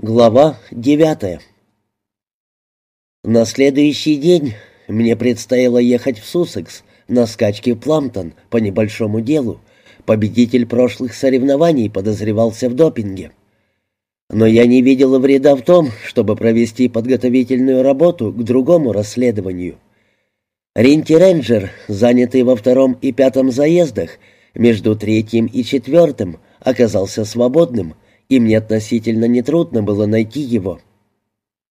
Глава девятая На следующий день мне предстояло ехать в Суссекс на скачке в Пламптон по небольшому делу. Победитель прошлых соревнований подозревался в допинге. Но я не видел вреда в том, чтобы провести подготовительную работу к другому расследованию. Ринти Рейнджер, занятый во втором и пятом заездах, между третьим и четвертым, оказался свободным — и мне относительно нетрудно было найти его.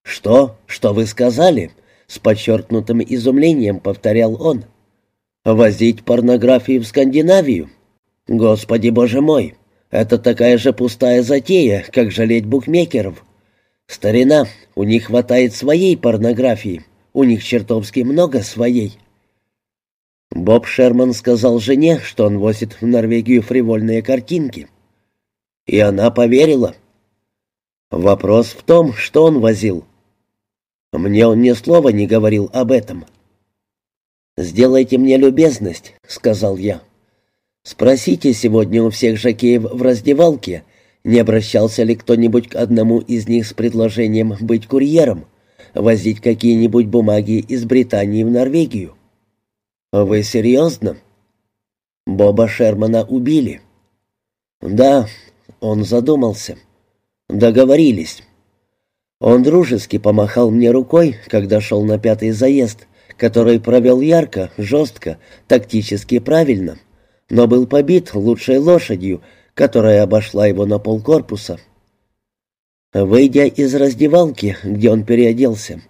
«Что? Что вы сказали?» — с подчеркнутым изумлением повторял он. «Возить порнографию в Скандинавию? Господи боже мой, это такая же пустая затея, как жалеть букмекеров. Старина, у них хватает своей порнографии, у них чертовски много своей». Боб Шерман сказал жене, что он возит в Норвегию фривольные картинки — и она поверила. Вопрос в том, что он возил. Мне он ни слова не говорил об этом. «Сделайте мне любезность», — сказал я. «Спросите сегодня у всех жакеев в раздевалке, не обращался ли кто-нибудь к одному из них с предложением быть курьером, возить какие-нибудь бумаги из Британии в Норвегию». «Вы серьезно?» Боба Шермана убили. «Да, он задумался. «Договорились». Он дружески помахал мне рукой, когда шел на пятый заезд, который провел ярко, жестко, тактически правильно, но был побит лучшей лошадью, которая обошла его на полкорпуса. Выйдя из раздевалки, где он переоделся,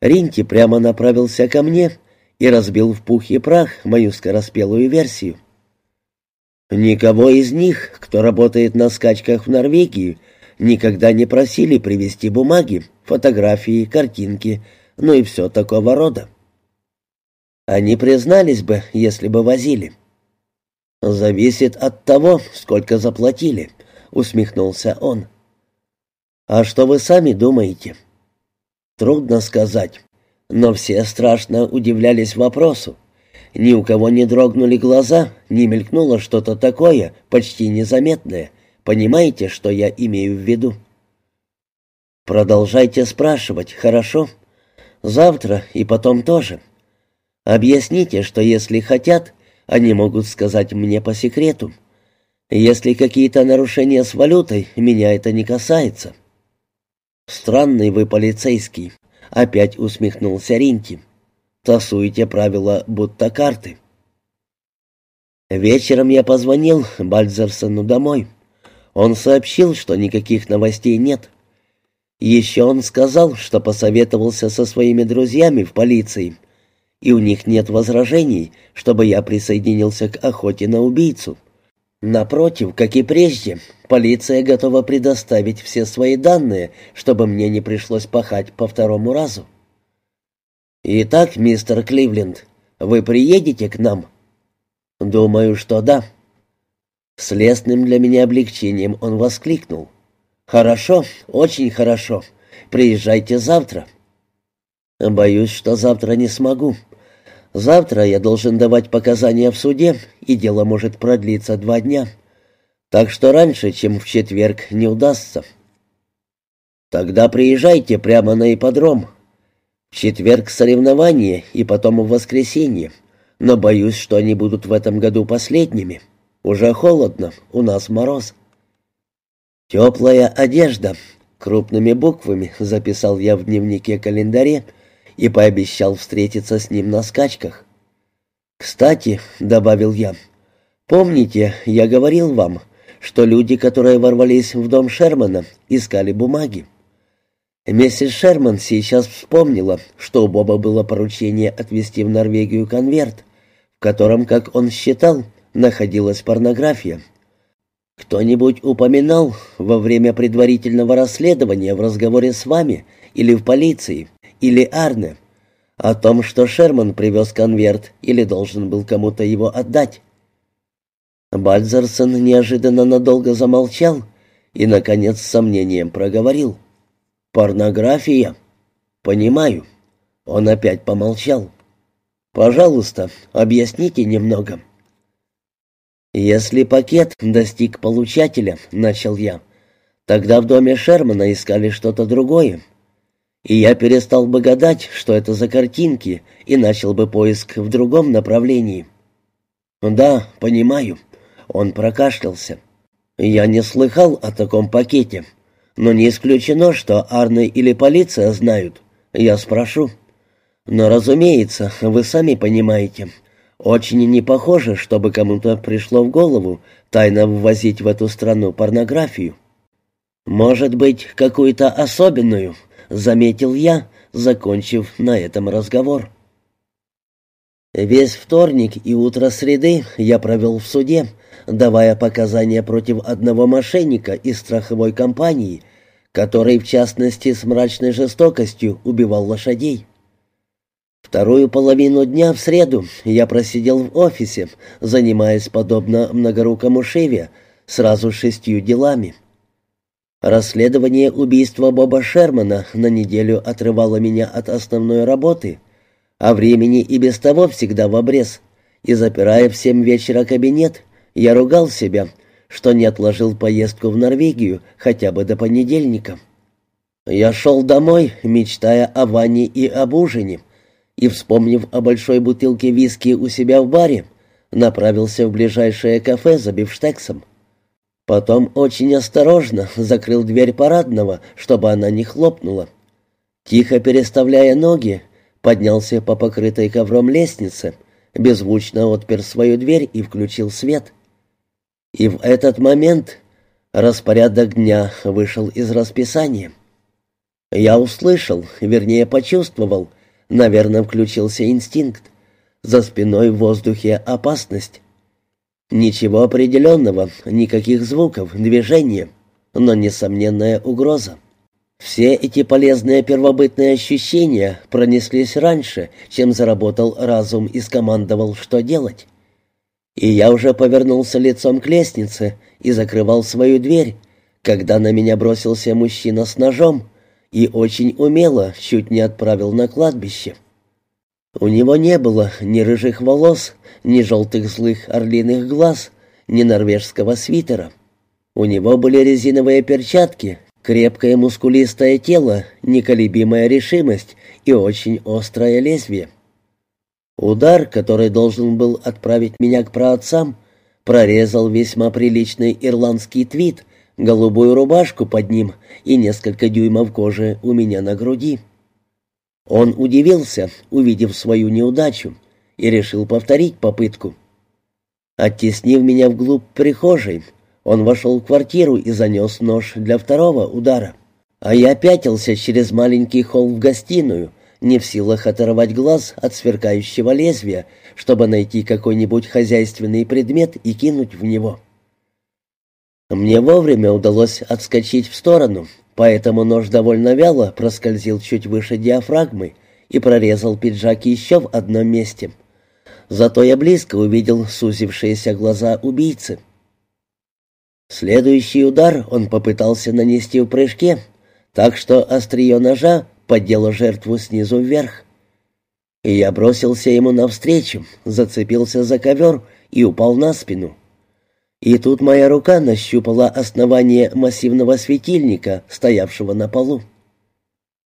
Ринти прямо направился ко мне и разбил в пух и прах мою скороспелую версию. Никого из них, кто работает на скачках в Норвегии, никогда не просили привезти бумаги, фотографии, картинки, ну и все такого рода. Они признались бы, если бы возили. «Зависит от того, сколько заплатили», — усмехнулся он. «А что вы сами думаете?» «Трудно сказать, но все страшно удивлялись вопросу. Ни у кого не дрогнули глаза, не мелькнуло что-то такое, почти незаметное. Понимаете, что я имею в виду? Продолжайте спрашивать, хорошо? Завтра и потом тоже. Объясните, что если хотят, они могут сказать мне по секрету. Если какие-то нарушения с валютой, меня это не касается. Странный вы полицейский, опять усмехнулся Ринти. Тасуете правила, будто карты. Вечером я позвонил Бальзерсону домой. Он сообщил, что никаких новостей нет. Еще он сказал, что посоветовался со своими друзьями в полиции, и у них нет возражений, чтобы я присоединился к охоте на убийцу. Напротив, как и прежде, полиция готова предоставить все свои данные, чтобы мне не пришлось пахать по второму разу. «Итак, мистер Кливленд, вы приедете к нам?» «Думаю, что да». С лестным для меня облегчением он воскликнул. «Хорошо, очень хорошо. Приезжайте завтра». «Боюсь, что завтра не смогу. Завтра я должен давать показания в суде, и дело может продлиться два дня. Так что раньше, чем в четверг, не удастся». «Тогда приезжайте прямо на ипподром, в четверг соревнования и потом в воскресенье. Но боюсь, что они будут в этом году последними. Уже холодно, у нас мороз. «Теплая одежда», — крупными буквами записал я в дневнике-календаре и пообещал встретиться с ним на скачках. «Кстати», — добавил я, — «помните, я говорил вам, что люди, которые ворвались в дом Шермана, искали бумаги. Миссис Шерман сейчас вспомнила, что у Боба было поручение отвезти в Норвегию конверт, в котором, как он считал, находилась порнография. Кто-нибудь упоминал во время предварительного расследования в разговоре с вами или в полиции, или Арне, о том, что Шерман привез конверт или должен был кому-то его отдать? Бальзерсон неожиданно надолго замолчал и, наконец, с сомнением проговорил — «Порнография?» «Понимаю». Он опять помолчал. «Пожалуйста, объясните немного». «Если пакет достиг получателя, — начал я, Тогда в доме Шермана искали что-то другое. И я перестал бы гадать, что это за картинки, и начал бы поиск в другом направлении. «Да, понимаю». Он прокашлялся. «Я не слыхал о таком пакете, но не исключено, что Арны или полиция знают. Я спрошу». Но, разумеется, вы сами понимаете, очень не похоже, чтобы кому-то пришло в голову тайно ввозить в эту страну порнографию. Может быть, какую-то особенную, заметил я, закончив на этом разговор. Весь вторник и утро среды я провел в суде, давая показания против одного мошенника из страховой компании, который, в частности, с мрачной жестокостью убивал лошадей. Вторую половину дня в среду я просидел в офисе, занимаясь, подобно многорукому Шеве, сразу шестью делами. Расследование убийства Боба Шермана на неделю отрывало меня от основной работы, а времени и без того всегда в обрез, и, запирая в семь вечера кабинет, я ругал себя, что не отложил поездку в Норвегию хотя бы до понедельника. Я шел домой, мечтая о Ване и об ужине, и, вспомнив о большой бутылке виски у себя в баре, направился в ближайшее кафе за бифштексом. Потом очень осторожно закрыл дверь парадного, чтобы она не хлопнула. Тихо переставляя ноги, поднялся по покрытой ковром лестнице, беззвучно отпер свою дверь и включил свет. И в этот момент распорядок дня вышел из расписания. Я услышал, вернее почувствовал, Наверное, включился инстинкт. За спиной в воздухе опасность. Ничего определенного, никаких звуков, движения, но несомненная угроза. Все эти полезные первобытные ощущения пронеслись раньше, чем заработал разум и скомандовал, что делать. И я уже повернулся лицом к лестнице и закрывал свою дверь, когда на меня бросился мужчина с ножом, и очень умело чуть не отправил на кладбище. У него не было ни рыжих волос, ни желтых злых орлиных глаз, ни норвежского свитера. У него были резиновые перчатки, крепкое мускулистое тело, неколебимая решимость и очень острое лезвие. Удар, который должен был отправить меня к праотцам, прорезал весьма приличный ирландский твит — голубую рубашку под ним и несколько дюймов кожи у меня на груди. Он удивился, увидев свою неудачу, и решил повторить попытку. Оттеснив меня вглубь прихожей, он вошел в квартиру и занес нож для второго удара. А я пятился через маленький холл в гостиную, не в силах оторвать глаз от сверкающего лезвия, чтобы найти какой-нибудь хозяйственный предмет и кинуть в него. Мне вовремя удалось отскочить в сторону, поэтому нож довольно вяло проскользил чуть выше диафрагмы и прорезал пиджак еще в одном месте. Зато я близко увидел сузившиеся глаза убийцы. Следующий удар он попытался нанести в прыжке, так что острие ножа поддело жертву снизу вверх. И я бросился ему навстречу, зацепился за ковер и упал на спину. И тут моя рука нащупала основание массивного светильника, стоявшего на полу.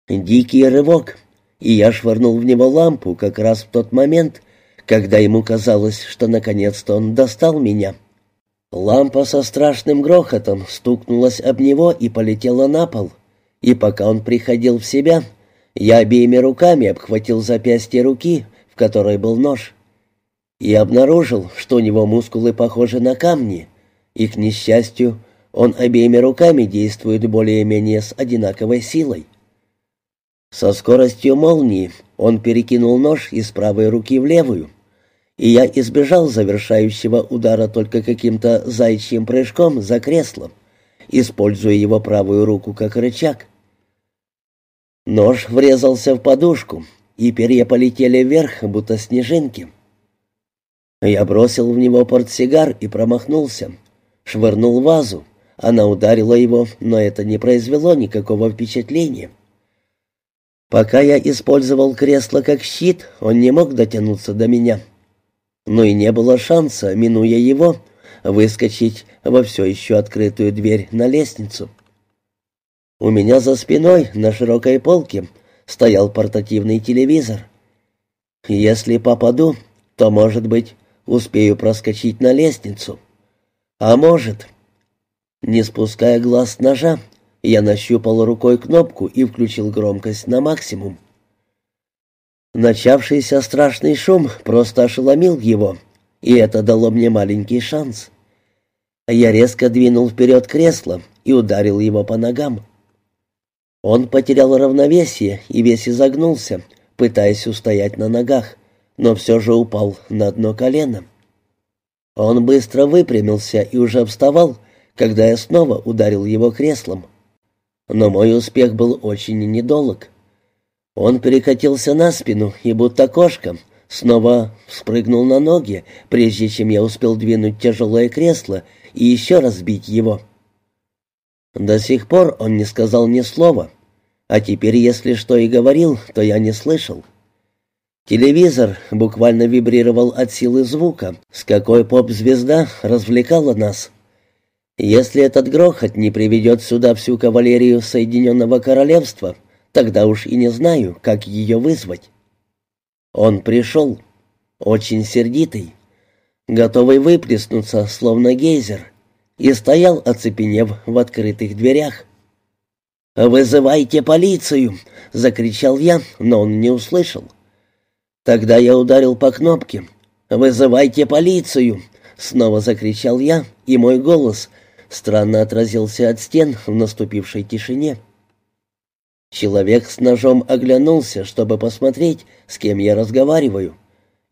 Дикий рывок, и я швырнул в него лампу как раз в тот момент, когда ему казалось, что наконец-то он достал меня. Лампа со страшным грохотом стукнулась об него и полетела на пол, и пока он приходил в себя, я обеими руками обхватил запястье руки, в которой был нож и обнаружил, что у него мускулы похожи на камни, и, к несчастью, он обеими руками действует более-менее с одинаковой силой. Со скоростью молнии он перекинул нож из правой руки в левую, и я избежал завершающего удара только каким-то зайчьим прыжком за креслом, используя его правую руку как рычаг. Нож врезался в подушку, и перья полетели вверх, будто снежинки. Я бросил в него портсигар и промахнулся. Швырнул вазу. Она ударила его, но это не произвело никакого впечатления. Пока я использовал кресло как щит, он не мог дотянуться до меня. Но и не было шанса, минуя его, выскочить во все еще открытую дверь на лестницу. У меня за спиной на широкой полке стоял портативный телевизор. Если попаду, то, может быть, успею проскочить на лестницу. А может... Не спуская глаз с ножа, я нащупал рукой кнопку и включил громкость на максимум. Начавшийся страшный шум просто ошеломил его, и это дало мне маленький шанс. Я резко двинул вперед кресло и ударил его по ногам. Он потерял равновесие и весь изогнулся, пытаясь устоять на ногах, но все же упал на одно колено. Он быстро выпрямился и уже вставал, когда я снова ударил его креслом. Но мой успех был очень недолг. Он перекатился на спину и будто кошка снова спрыгнул на ноги, прежде чем я успел двинуть тяжелое кресло и еще раз бить его. До сих пор он не сказал ни слова, а теперь, если что и говорил, то я не слышал. Телевизор буквально вибрировал от силы звука, с какой поп-звезда развлекала нас. Если этот грохот не приведет сюда всю кавалерию Соединенного Королевства, тогда уж и не знаю, как ее вызвать. Он пришел, очень сердитый, готовый выплеснуться, словно гейзер, и стоял, оцепенев в открытых дверях. «Вызывайте полицию!» — закричал я, но он не услышал. Тогда я ударил по кнопке. «Вызывайте полицию!» — снова закричал я, и мой голос странно отразился от стен в наступившей тишине. Человек с ножом оглянулся, чтобы посмотреть, с кем я разговариваю,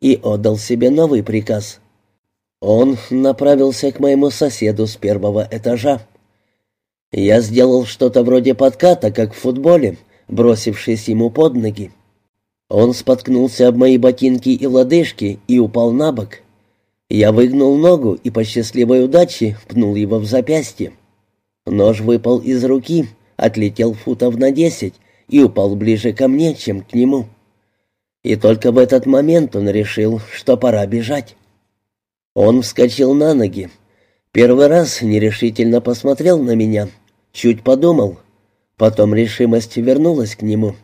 и отдал себе новый приказ. Он направился к моему соседу с первого этажа. Я сделал что-то вроде подката, как в футболе, бросившись ему под ноги. Он споткнулся об мои ботинки и лодыжки и упал на бок. Я выгнул ногу и по счастливой удаче пнул его в запястье. Нож выпал из руки, отлетел футов на десять и упал ближе ко мне, чем к нему. И только в этот момент он решил, что пора бежать. Он вскочил на ноги. Первый раз нерешительно посмотрел на меня — Чуть подумал. Потом решимость вернулась к нему.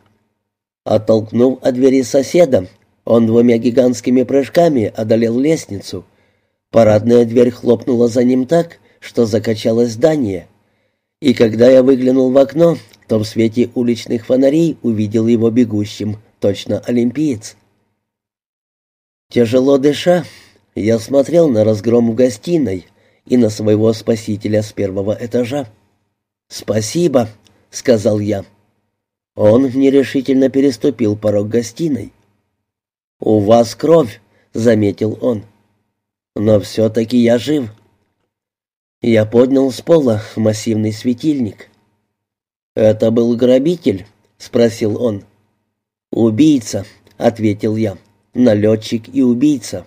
Оттолкнув от двери соседа, он двумя гигантскими прыжками одолел лестницу. Парадная дверь хлопнула за ним так, что закачалось здание. И когда я выглянул в окно, то в свете уличных фонарей увидел его бегущим, точно олимпиец. Тяжело дыша, я смотрел на разгром в гостиной и на своего спасителя с первого этажа. «Спасибо», — сказал я. Он нерешительно переступил порог гостиной. «У вас кровь», — заметил он. «Но все-таки я жив». Я поднял с пола массивный светильник. «Это был грабитель?» — спросил он. «Убийца», — ответил я. «Налетчик и убийца».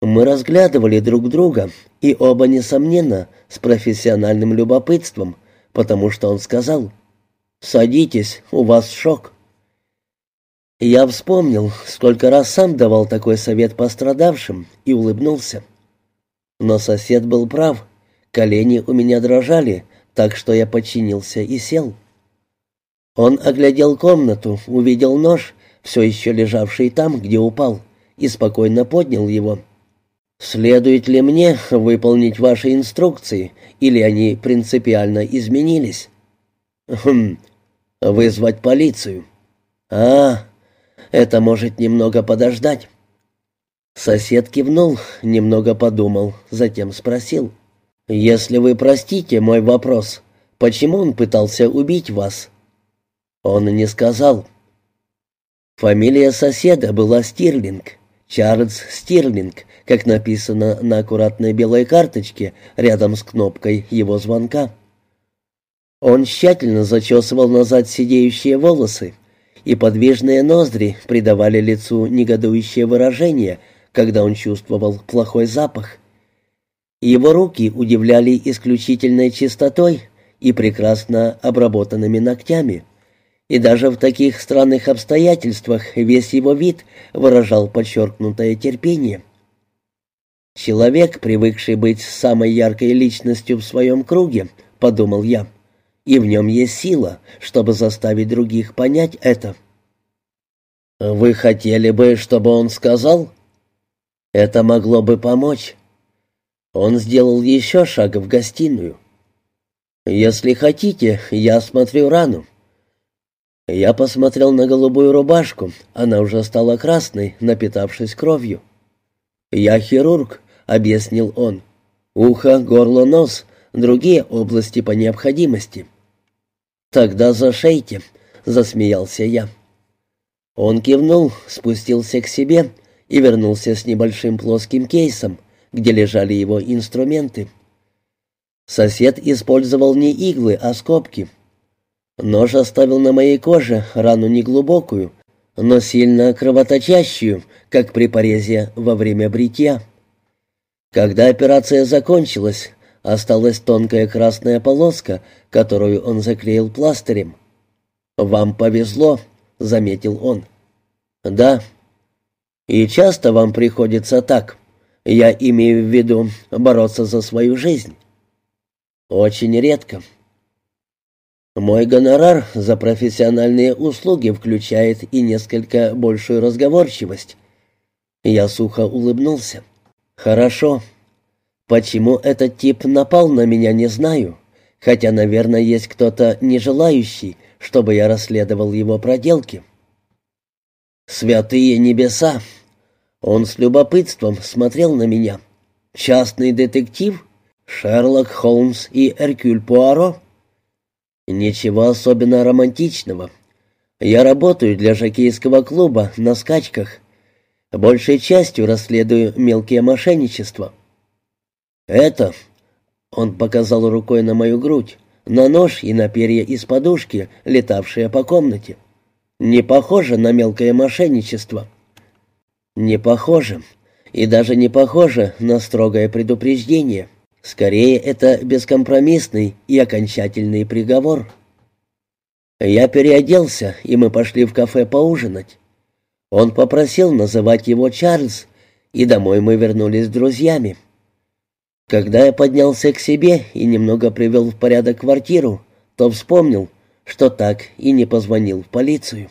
Мы разглядывали друг друга, и оба, несомненно, с профессиональным любопытством, потому что он сказал «Садитесь, у вас шок». Я вспомнил, сколько раз сам давал такой совет пострадавшим, и улыбнулся. Но сосед был прав, колени у меня дрожали, так что я подчинился и сел. Он оглядел комнату, увидел нож, все еще лежавший там, где упал, и спокойно поднял его. Следует ли мне выполнить ваши инструкции, или они принципиально изменились? Хм, вызвать полицию. А, это может немного подождать. Сосед кивнул, немного подумал, затем спросил. «Если вы простите мой вопрос, почему он пытался убить вас?» Он не сказал. Фамилия соседа была Стирлинг, Чарльз Стирлинг, как написано на аккуратной белой карточке рядом с кнопкой его звонка. Он тщательно зачесывал назад сидеющие волосы, и подвижные ноздри придавали лицу негодующее выражение, когда он чувствовал плохой запах. Его руки удивляли исключительной чистотой и прекрасно обработанными ногтями — и даже в таких странных обстоятельствах весь его вид выражал подчеркнутое терпение. Человек, привыкший быть самой яркой личностью в своем круге, подумал я, и в нем есть сила, чтобы заставить других понять это. «Вы хотели бы, чтобы он сказал?» «Это могло бы помочь». Он сделал еще шаг в гостиную. «Если хотите, я осмотрю рану». Я посмотрел на голубую рубашку, она уже стала красной, напитавшись кровью. «Я хирург», — объяснил он. «Ухо, горло, нос, другие области по необходимости». «Тогда зашейте», — засмеялся я. Он кивнул, спустился к себе и вернулся с небольшим плоским кейсом, где лежали его инструменты. Сосед использовал не иглы, а скобки. Нож оставил на моей коже рану неглубокую, но сильно кровоточащую, как при порезе во время бритья. Когда операция закончилась, осталась тонкая красная полоска, которую он заклеил пластырем. «Вам повезло», — заметил он. «Да. И часто вам приходится так. Я имею в виду бороться за свою жизнь». «Очень редко». Мой гонорар за профессиональные услуги включает и несколько большую разговорчивость. Я сухо улыбнулся. «Хорошо. Почему этот тип напал на меня, не знаю. Хотя, наверное, есть кто-то не желающий, чтобы я расследовал его проделки. Святые небеса! Он с любопытством смотрел на меня. Частный детектив? Шерлок Холмс и Эркюль Пуаро? Ничего особенно романтичного. Я работаю для жокейского клуба на скачках. Большей частью расследую мелкие мошенничества. «Это...» — он показал рукой на мою грудь, на нож и на перья из подушки, летавшие по комнате. «Не похоже на мелкое мошенничество». «Не похоже. И даже не похоже на строгое предупреждение. Скорее, это бескомпромиссный и окончательный приговор». Я переоделся, и мы пошли в кафе поужинать. Он попросил называть его Чарльз, и домой мы вернулись с друзьями. Когда я поднялся к себе и немного привел в порядок квартиру, то вспомнил, что так и не позвонил в полицию.